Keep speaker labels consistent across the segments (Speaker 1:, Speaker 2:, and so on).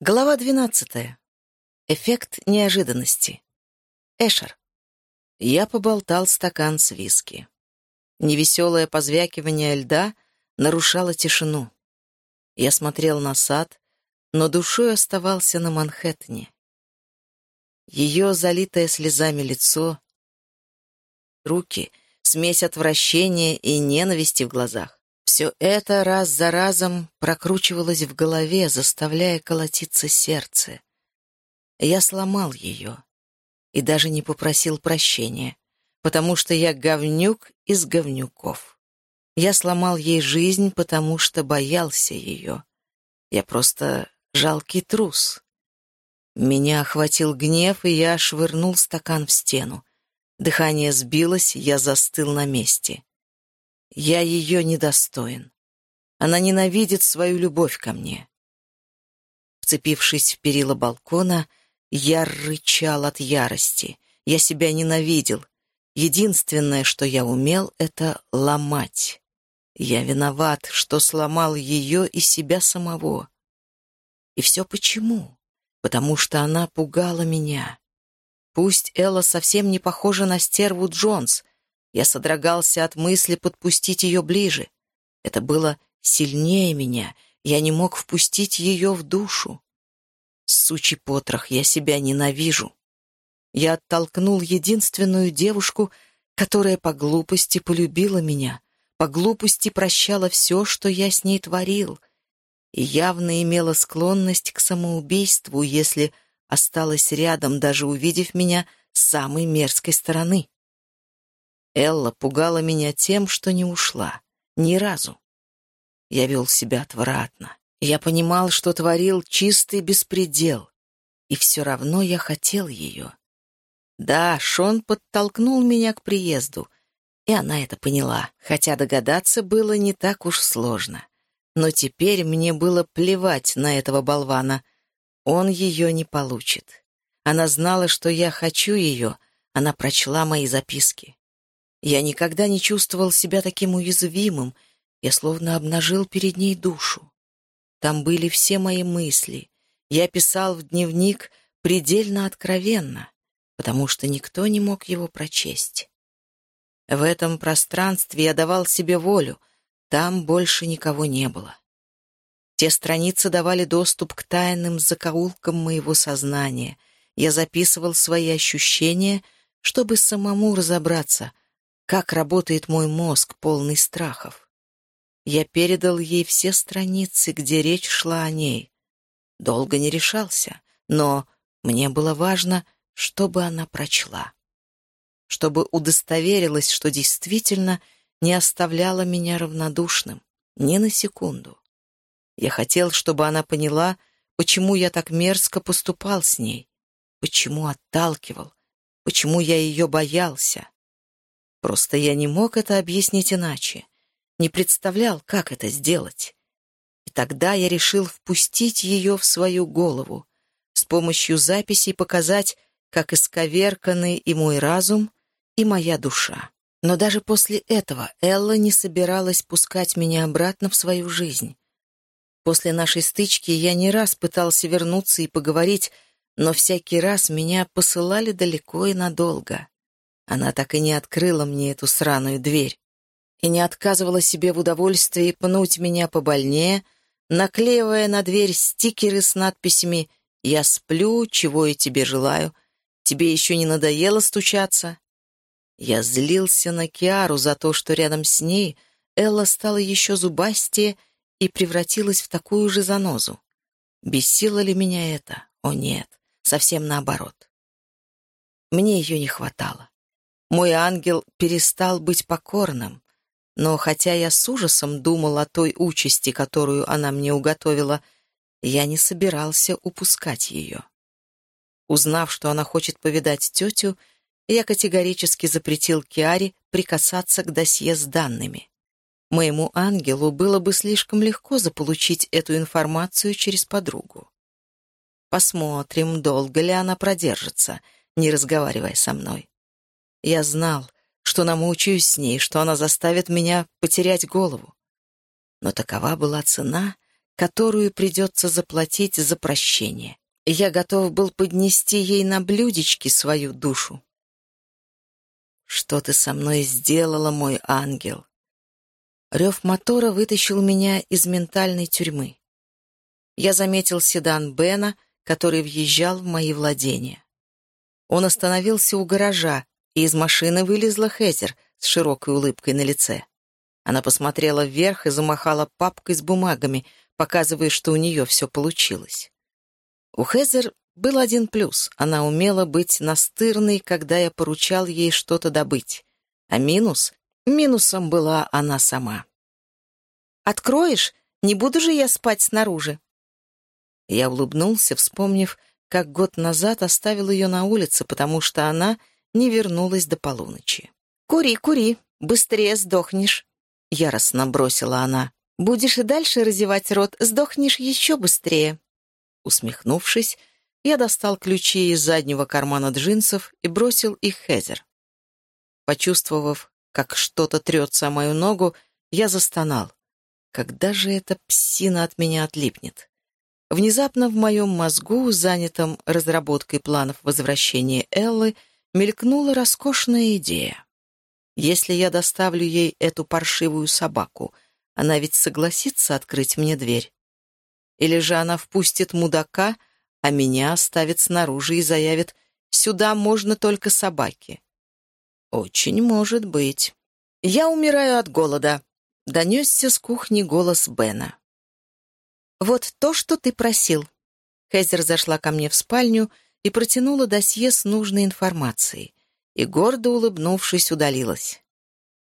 Speaker 1: Глава двенадцатая. Эффект неожиданности. Эшер. Я поболтал стакан с виски. Невеселое позвякивание льда нарушало тишину. Я смотрел на сад, но душой оставался на Манхэттене. Ее залитое слезами лицо, руки, смесь отвращения и ненависти в глазах. Все это раз за разом прокручивалось в голове, заставляя колотиться сердце. Я сломал ее и даже не попросил прощения, потому что я говнюк из говнюков. Я сломал ей жизнь, потому что боялся ее. Я просто жалкий трус. Меня охватил гнев, и я швырнул стакан в стену. Дыхание сбилось, я застыл на месте. Я ее недостоин. Она ненавидит свою любовь ко мне. Вцепившись в перила балкона, я рычал от ярости. Я себя ненавидел. Единственное, что я умел, — это ломать. Я виноват, что сломал ее и себя самого. И все почему? Потому что она пугала меня. Пусть Элла совсем не похожа на стерву Джонс, я содрогался от мысли подпустить ее ближе. Это было сильнее меня. Я не мог впустить ее в душу. Сучий потрох, я себя ненавижу. Я оттолкнул единственную девушку, которая по глупости полюбила меня, по глупости прощала все, что я с ней творил, и явно имела склонность к самоубийству, если осталась рядом, даже увидев меня с самой мерзкой стороны. Элла пугала меня тем, что не ушла. Ни разу. Я вел себя отвратно. Я понимал, что творил чистый беспредел. И все равно я хотел ее. Да, Шон подтолкнул меня к приезду, и она это поняла, хотя догадаться было не так уж сложно. Но теперь мне было плевать на этого болвана. Он ее не получит. Она знала, что я хочу ее, она прочла мои записки. Я никогда не чувствовал себя таким уязвимым, я словно обнажил перед ней душу. Там были все мои мысли. Я писал в дневник предельно откровенно, потому что никто не мог его прочесть. В этом пространстве я давал себе волю, там больше никого не было. Те страницы давали доступ к тайным закоулкам моего сознания. Я записывал свои ощущения, чтобы самому разобраться — как работает мой мозг, полный страхов. Я передал ей все страницы, где речь шла о ней. Долго не решался, но мне было важно, чтобы она прочла. Чтобы удостоверилась, что действительно не оставляла меня равнодушным, ни на секунду. Я хотел, чтобы она поняла, почему я так мерзко поступал с ней, почему отталкивал, почему я ее боялся. Просто я не мог это объяснить иначе. Не представлял, как это сделать. И тогда я решил впустить ее в свою голову, с помощью записей показать, как исковерканы и мой разум, и моя душа. Но даже после этого Элла не собиралась пускать меня обратно в свою жизнь. После нашей стычки я не раз пытался вернуться и поговорить, но всякий раз меня посылали далеко и надолго. Она так и не открыла мне эту сраную дверь и не отказывала себе в удовольствии пнуть меня побольнее, наклеивая на дверь стикеры с надписями «Я сплю, чего я тебе желаю», «Тебе еще не надоело стучаться?» Я злился на Киару за то, что рядом с ней Элла стала еще зубастее и превратилась в такую же занозу. Бесило ли меня это? О нет, совсем наоборот. Мне ее не хватало. Мой ангел перестал быть покорным, но хотя я с ужасом думал о той участи, которую она мне уготовила, я не собирался упускать ее. Узнав, что она хочет повидать тетю, я категорически запретил Киаре прикасаться к досье с данными. Моему ангелу было бы слишком легко заполучить эту информацию через подругу. Посмотрим, долго ли она продержится, не разговаривая со мной. Я знал, что намучаюсь с ней, что она заставит меня потерять голову. Но такова была цена, которую придется заплатить за прощение. Я готов был поднести ей на блюдечке свою душу. «Что ты со мной сделала, мой ангел?» Рев мотора вытащил меня из ментальной тюрьмы. Я заметил седан Бена, который въезжал в мои владения. Он остановился у гаража, и из машины вылезла Хезер с широкой улыбкой на лице. Она посмотрела вверх и замахала папкой с бумагами, показывая, что у нее все получилось. У Хезер был один плюс — она умела быть настырной, когда я поручал ей что-то добыть. А минус — минусом была она сама. «Откроешь? Не буду же я спать снаружи». Я улыбнулся, вспомнив, как год назад оставил ее на улице, потому что она не вернулась до полуночи. «Кури, кури, быстрее сдохнешь», — яростно бросила она. «Будешь и дальше разевать рот, сдохнешь еще быстрее». Усмехнувшись, я достал ключи из заднего кармана джинсов и бросил их Хезер. Почувствовав, как что-то трется о мою ногу, я застонал. Когда же эта псина от меня отлипнет? Внезапно в моем мозгу, занятом разработкой планов возвращения Эллы, мелькнула роскошная идея. Если я доставлю ей эту паршивую собаку, она ведь согласится открыть мне дверь. Или же она впустит мудака, а меня оставит снаружи и заявит «сюда можно только собаки». Очень может быть. Я умираю от голода. Донесся с кухни голос Бена. «Вот то, что ты просил». Хезер зашла ко мне в спальню и протянула досье с нужной информацией, и, гордо улыбнувшись, удалилась.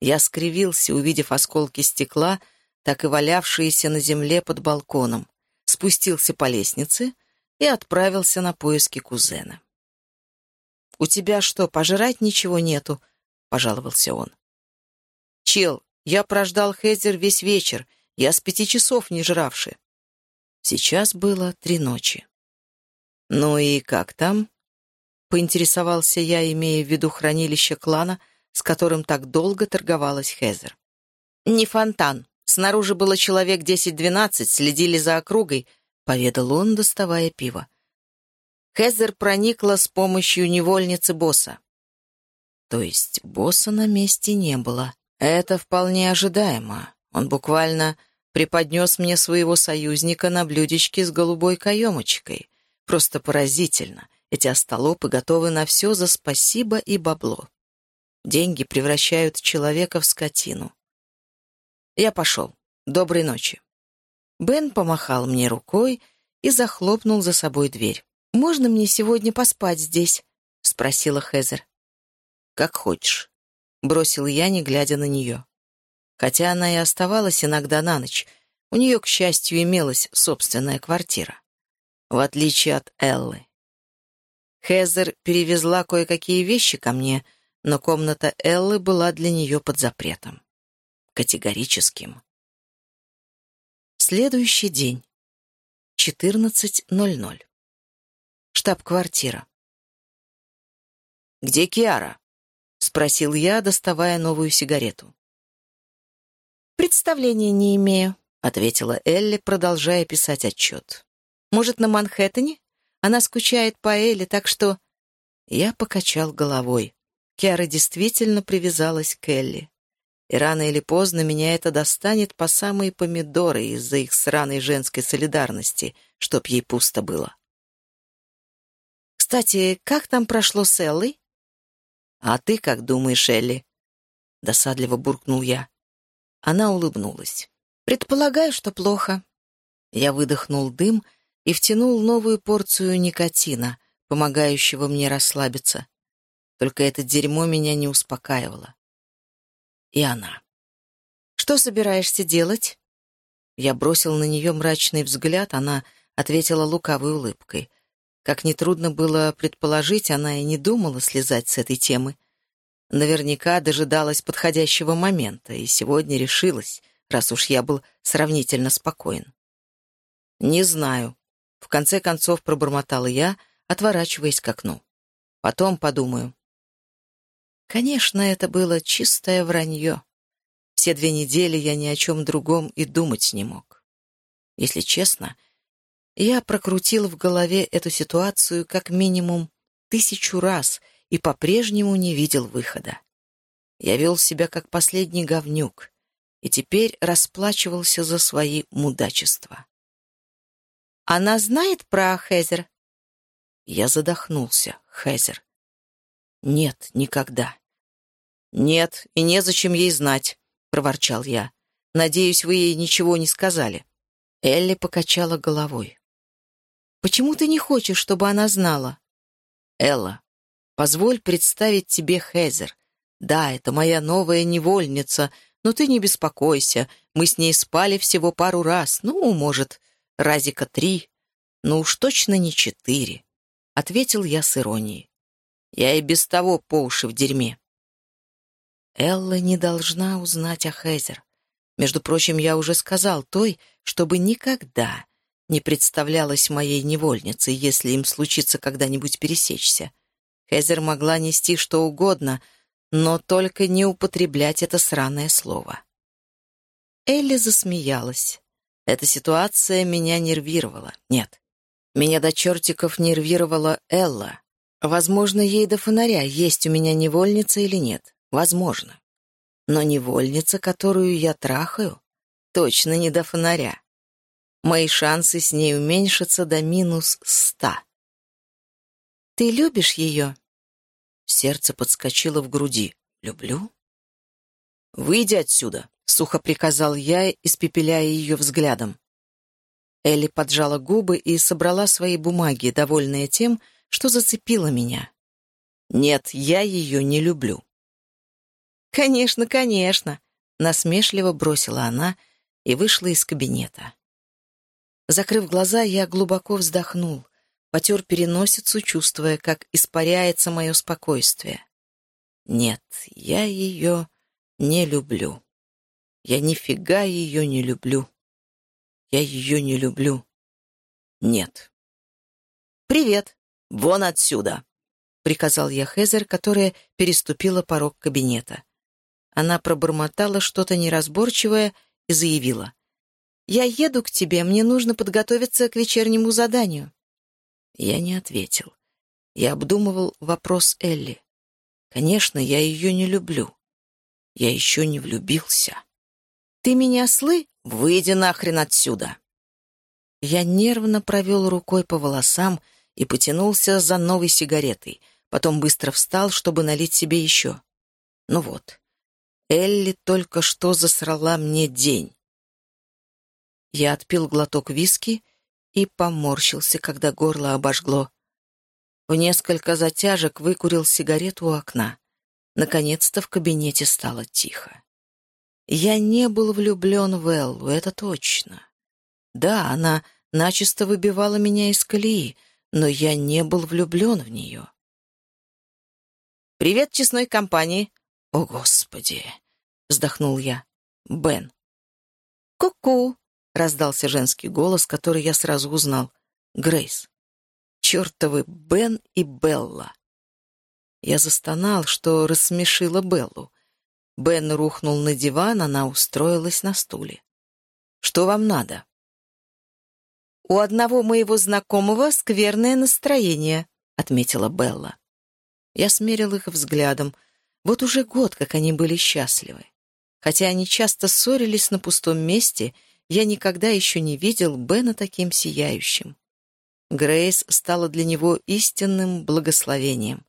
Speaker 1: Я скривился, увидев осколки стекла, так и валявшиеся на земле под балконом, спустился по лестнице и отправился на поиски кузена. «У тебя что, пожрать ничего нету?» — пожаловался он. «Чел, я прождал Хезер весь вечер, я с пяти часов не жравший. Сейчас было три ночи. «Ну и как там?» — поинтересовался я, имея в виду хранилище клана, с которым так долго торговалась Хезер. «Не фонтан. Снаружи было человек десять-двенадцать, следили за округой», — поведал он, доставая пиво. Хезер проникла с помощью невольницы босса. То есть босса на месте не было. Это вполне ожидаемо. Он буквально преподнес мне своего союзника на блюдечке с голубой каемочкой. Просто поразительно. Эти остолопы готовы на все за спасибо и бабло. Деньги превращают человека в скотину. Я пошел. Доброй ночи. Бен помахал мне рукой и захлопнул за собой дверь. «Можно мне сегодня поспать здесь?» — спросила Хезер. «Как хочешь», — бросил я, не глядя на нее хотя она и оставалась иногда на ночь. У нее, к счастью, имелась собственная квартира. В отличие от Эллы. Хезер перевезла кое-какие вещи ко мне, но комната Эллы была для нее под запретом. Категорическим. Следующий день. 14.00. Штаб-квартира. «Где Киара?» — спросил я, доставая новую сигарету. «Представления не имею», — ответила Элли, продолжая писать отчет. «Может, на Манхэттене? Она скучает по Элли, так что...» Я покачал головой. Киара действительно привязалась к Элли. И рано или поздно меня это достанет по самые помидоры из-за их сраной женской солидарности, чтоб ей пусто было. «Кстати, как там прошло с Эллой?» «А ты как думаешь, Элли?» Досадливо буркнул я. Она улыбнулась. «Предполагаю, что плохо». Я выдохнул дым и втянул новую порцию никотина, помогающего мне расслабиться. Только это дерьмо меня не успокаивало. И она. «Что собираешься делать?» Я бросил на нее мрачный взгляд, она ответила лукавой улыбкой. Как нетрудно было предположить, она и не думала слезать с этой темы. Наверняка дожидалась подходящего момента и сегодня решилась, раз уж я был сравнительно спокоен. «Не знаю», — в конце концов пробормотала я, отворачиваясь к окну. «Потом подумаю». Конечно, это было чистое вранье. Все две недели я ни о чем другом и думать не мог. Если честно, я прокрутил в голове эту ситуацию как минимум тысячу раз и по-прежнему не видел выхода. Я вел себя как последний говнюк и теперь расплачивался за свои мудачества. «Она знает про Хезер?» Я задохнулся. Хезер. «Нет, никогда». «Нет, и незачем ей знать», — проворчал я. «Надеюсь, вы ей ничего не сказали». Элли покачала головой. «Почему ты не хочешь, чтобы она знала?» «Элла, позволь представить тебе Хезер. Да, это моя новая невольница, но ты не беспокойся, мы с ней спали всего пару раз, ну, может, разика три, ну уж точно не четыре», — ответил я с иронией. «Я и без того по уши в дерьме». Элла не должна узнать о Хезер. Между прочим, я уже сказал той, чтобы никогда не представлялась моей невольницей, если им случится когда-нибудь пересечься. Хезер могла нести что угодно, но только не употреблять это сраное слово. Элли засмеялась. Эта ситуация меня нервировала. Нет, меня до чертиков нервировала Элла. Возможно, ей до фонаря, есть у меня невольница или нет. Возможно. Но невольница, которую я трахаю, точно не до фонаря. Мои шансы с ней уменьшатся до минус ста. «Ты любишь ее?» Сердце подскочило в груди. «Люблю?» «Выйди отсюда», — сухо приказал я, испепеляя ее взглядом. Элли поджала губы и собрала свои бумаги, довольная тем, что зацепила меня. «Нет, я ее не люблю». «Конечно, конечно», — насмешливо бросила она и вышла из кабинета. Закрыв глаза, я глубоко вздохнул, потер переносицу, чувствуя, как испаряется мое спокойствие. Нет, я ее не люблю. Я нифига ее не люблю. Я ее не люблю. Нет. «Привет! Вон отсюда!» — приказал я Хезер, которая переступила порог кабинета. Она пробормотала что-то неразборчивое и заявила. «Я еду к тебе, мне нужно подготовиться к вечернему заданию». Я не ответил. Я обдумывал вопрос Элли. Конечно, я ее не люблю. Я еще не влюбился. «Ты меня слы? Выйди нахрен отсюда!» Я нервно провел рукой по волосам и потянулся за новой сигаретой, потом быстро встал, чтобы налить себе еще. Ну вот, Элли только что засрала мне день. Я отпил глоток виски и поморщился, когда горло обожгло. В несколько затяжек выкурил сигарету у окна. Наконец-то в кабинете стало тихо. Я не был влюблен в Эллу, это точно. Да, она начисто выбивала меня из колеи, но я не был влюблен в нее. «Привет честной компании!» «О, Господи!» — вздохнул я. «Бен». «Ку-ку!» — раздался женский голос, который я сразу узнал. «Грейс». «Чертовы Бен и Белла». Я застонал, что рассмешила Беллу. Бен рухнул на диван, она устроилась на стуле. «Что вам надо?» «У одного моего знакомого скверное настроение», — отметила Белла. Я смерил их взглядом — вот уже год, как они были счастливы. Хотя они часто ссорились на пустом месте, я никогда еще не видел Бена таким сияющим. Грейс стала для него истинным благословением.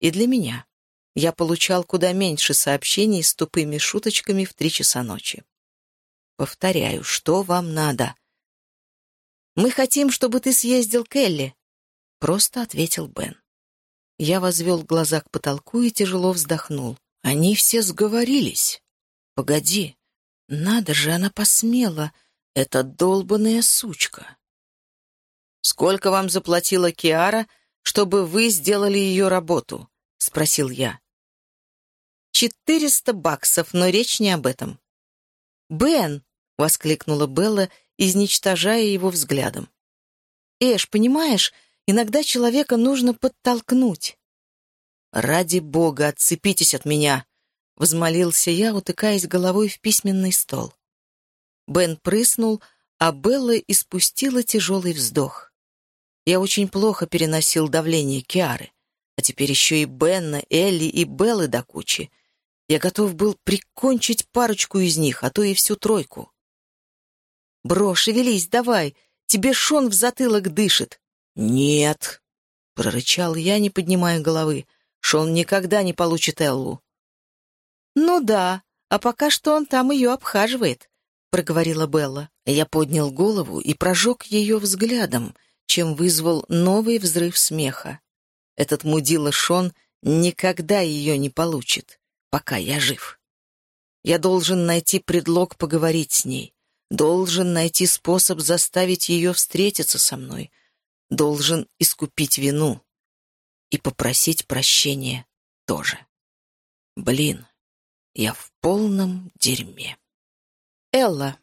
Speaker 1: И для меня. Я получал куда меньше сообщений с тупыми шуточками в три часа ночи. Повторяю, что вам надо? «Мы хотим, чтобы ты съездил к Элли», — просто ответил Бен. Я возвел глаза к потолку и тяжело вздохнул. Они все сговорились. Погоди, надо же, она посмела. Эта долбаная сучка. «Сколько вам заплатила Киара, чтобы вы сделали ее работу?» — спросил я. «Четыреста баксов, но речь не об этом». «Бен!» — воскликнула Белла, изничтожая его взглядом. «Эш, понимаешь, Иногда человека нужно подтолкнуть. «Ради бога, отцепитесь от меня!» — взмолился я, утыкаясь головой в письменный стол. Бен прыснул, а Белла испустила тяжелый вздох. Я очень плохо переносил давление Киары, а теперь еще и Бенна, Элли и Беллы до кучи. Я готов был прикончить парочку из них, а то и всю тройку. «Бро, шевелись, давай! Тебе Шон в затылок дышит!» «Нет!» — прорычал я, не поднимая головы. «Шон никогда не получит Эллу». «Ну да, а пока что он там ее обхаживает», — проговорила Белла. Я поднял голову и прожег ее взглядом, чем вызвал новый взрыв смеха. Этот мудила Шон никогда ее не получит, пока я жив. Я должен найти предлог поговорить с ней, должен найти способ заставить ее встретиться со мной, должен искупить вину и попросить прощения тоже. Блин, я в полном дерьме. Элла,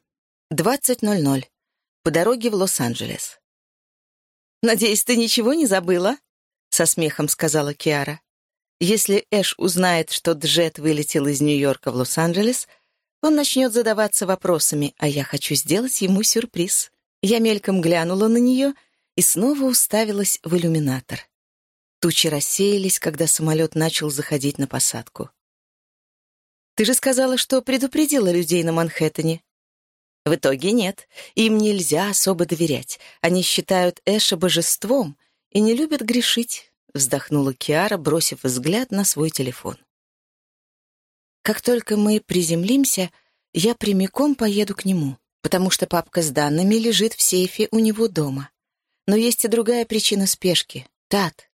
Speaker 1: 20.00. По дороге в Лос-Анджелес. «Надеюсь, ты ничего не забыла?» — со смехом сказала Киара. «Если Эш узнает, что Джет вылетел из Нью-Йорка в Лос-Анджелес, он начнет задаваться вопросами, а я хочу сделать ему сюрприз». Я мельком глянула на нее и снова уставилась в иллюминатор. Тучи рассеялись, когда самолет начал заходить на посадку. Ты же сказала, что предупредила людей на Манхэттене. В итоге нет. Им нельзя особо доверять. Они считают Эша божеством и не любят грешить, вздохнула Киара, бросив взгляд на свой телефон. Как только мы приземлимся, я прямиком поеду к нему, потому что папка с данными лежит в сейфе у него дома. Но есть и другая причина спешки — Тат.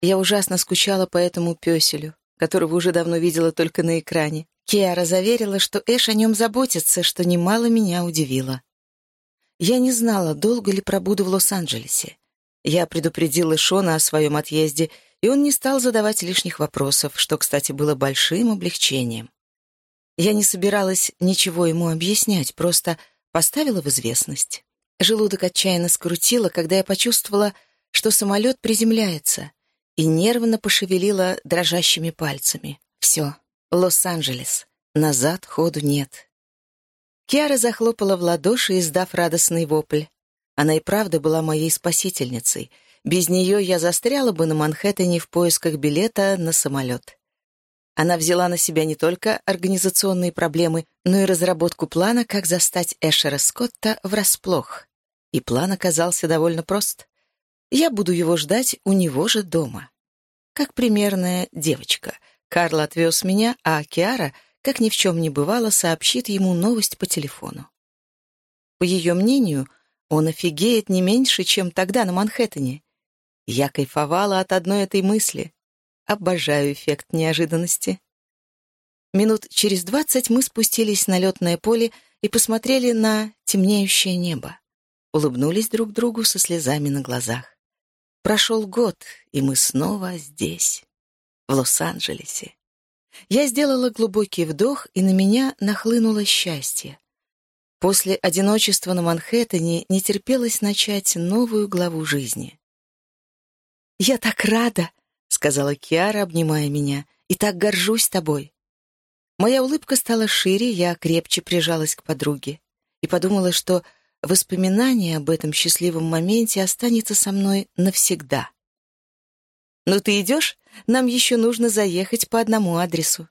Speaker 1: Я ужасно скучала по этому пёселю которого уже давно видела только на экране. Киара заверила, что Эш о нем заботится, что немало меня удивило. Я не знала, долго ли пробуду в Лос-Анджелесе. Я предупредила Шона о своем отъезде, и он не стал задавать лишних вопросов, что, кстати, было большим облегчением. Я не собиралась ничего ему объяснять, просто поставила в известность. Желудок отчаянно скрутило, когда я почувствовала, что самолет приземляется и нервно пошевелила дрожащими пальцами. «Все, Лос-Анджелес. Назад ходу нет». Киара захлопала в ладоши, издав радостный вопль. Она и правда была моей спасительницей. Без нее я застряла бы на Манхэттене в поисках билета на самолет. Она взяла на себя не только организационные проблемы, но и разработку плана, как застать Эшера Скотта врасплох. И план оказался довольно прост. Я буду его ждать у него же дома. Как примерная девочка. Карл отвез меня, а Киара, как ни в чем не бывало, сообщит ему новость по телефону. По ее мнению, он офигеет не меньше, чем тогда на Манхэттене. Я кайфовала от одной этой мысли. Обожаю эффект неожиданности. Минут через двадцать мы спустились на летное поле и посмотрели на темнеющее небо. Улыбнулись друг другу со слезами на глазах. Прошел год, и мы снова здесь, в Лос-Анджелесе. Я сделала глубокий вдох, и на меня нахлынуло счастье. После одиночества на Манхэттене не терпелось начать новую главу жизни. «Я так рада!» — сказала Киара, обнимая меня. «И так горжусь тобой!» Моя улыбка стала шире, я крепче прижалась к подруге и подумала, что Воспоминание об этом счастливом моменте останется со мной навсегда. «Ну ты идешь? Нам еще нужно заехать по одному адресу».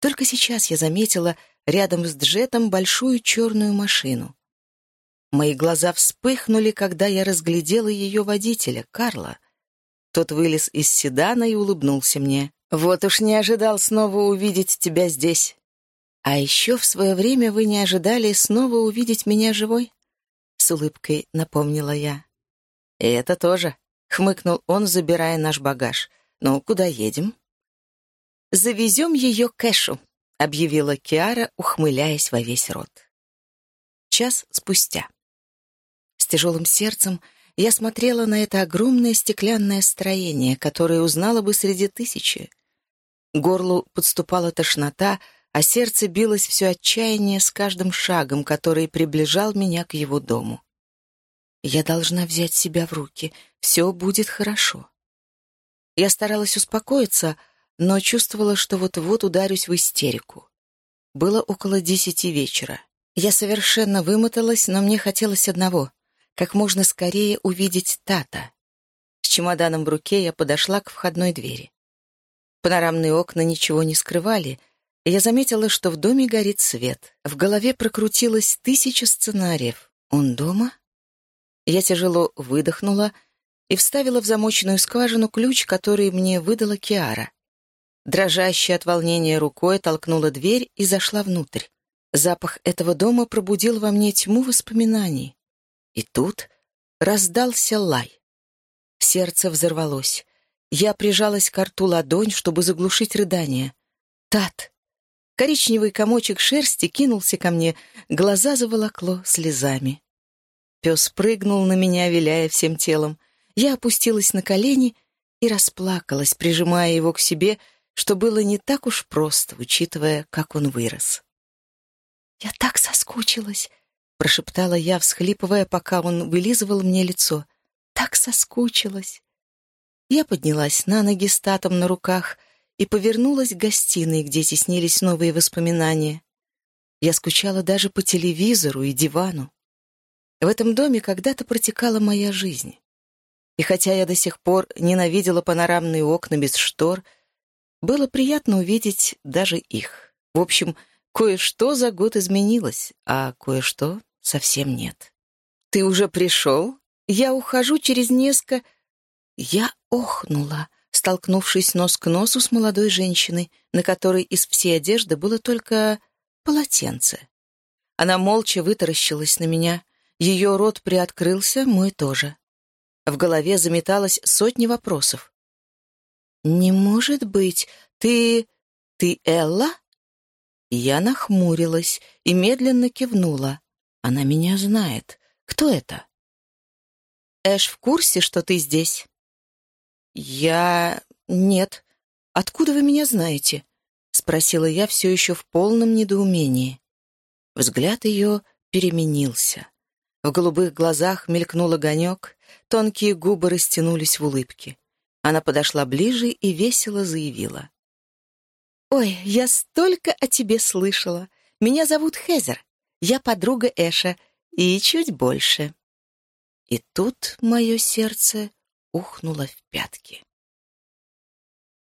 Speaker 1: Только сейчас я заметила рядом с Джетом большую черную машину. Мои глаза вспыхнули, когда я разглядела ее водителя, Карла. Тот вылез из седана и улыбнулся мне. «Вот уж не ожидал снова увидеть тебя здесь. А еще в свое время вы не ожидали снова увидеть меня живой? С улыбкой напомнила я. И это тоже, хмыкнул он, забирая наш багаж. Ну, куда едем? Завезем ее к Эшу, объявила Киара, ухмыляясь во весь рот. Час спустя. С тяжелым сердцем я смотрела на это огромное стеклянное строение, которое узнала бы среди тысячи. Горлу подступала тошнота, а сердце билось все отчаяние с каждым шагом, который приближал меня к его дому. Я должна взять себя в руки, все будет хорошо. Я старалась успокоиться, но чувствовала, что вот-вот ударюсь в истерику. Было около десяти вечера. Я совершенно вымоталась, но мне хотелось одного — как можно скорее увидеть Тата. С чемоданом в руке я подошла к входной двери. Панорамные окна ничего не скрывали, и я заметила, что в доме горит свет. В голове прокрутилось тысяча сценариев. Он дома? Я тяжело выдохнула и вставила в замоченную скважину ключ, который мне выдала Киара. Дрожащая от волнения рукой толкнула дверь и зашла внутрь. Запах этого дома пробудил во мне тьму воспоминаний. И тут раздался лай. Сердце взорвалось. Я прижалась к рту ладонь, чтобы заглушить рыдание. «Тат!» Коричневый комочек шерсти кинулся ко мне, глаза заволокло слезами. Пес прыгнул на меня, виляя всем телом. Я опустилась на колени и расплакалась, прижимая его к себе, что было не так уж просто, учитывая, как он вырос. «Я так соскучилась», — прошептала я, всхлипывая, пока он вылизывал мне лицо. «Так соскучилась». Я поднялась на ноги с татом на руках и повернулась к гостиной, где теснились новые воспоминания. Я скучала даже по телевизору и дивану. В этом доме когда-то протекала моя жизнь. И хотя я до сих пор ненавидела панорамные окна без штор, было приятно увидеть даже их. В общем, Кое-что за год изменилось, а кое-что совсем нет. «Ты уже пришел? Я ухожу через несколько...» Я охнула, столкнувшись нос к носу с молодой женщиной, на которой из всей одежды было только полотенце. Она молча вытаращилась на меня. Ее рот приоткрылся, мой тоже. В голове заметалось сотни вопросов. «Не может быть, ты... ты Элла?» Я нахмурилась и медленно кивнула. Она меня знает. Кто это? Эш в курсе, что ты здесь? Я... Нет. Откуда вы меня знаете? Спросила я все еще в полном недоумении. Взгляд ее переменился. В голубых глазах мелькнул огонек, тонкие губы растянулись в улыбке. Она подошла ближе и весело заявила. «Ой, я столько о тебе слышала. Меня зовут Хезер. Я подруга Эша. И чуть больше». И тут мое сердце ухнуло в пятки.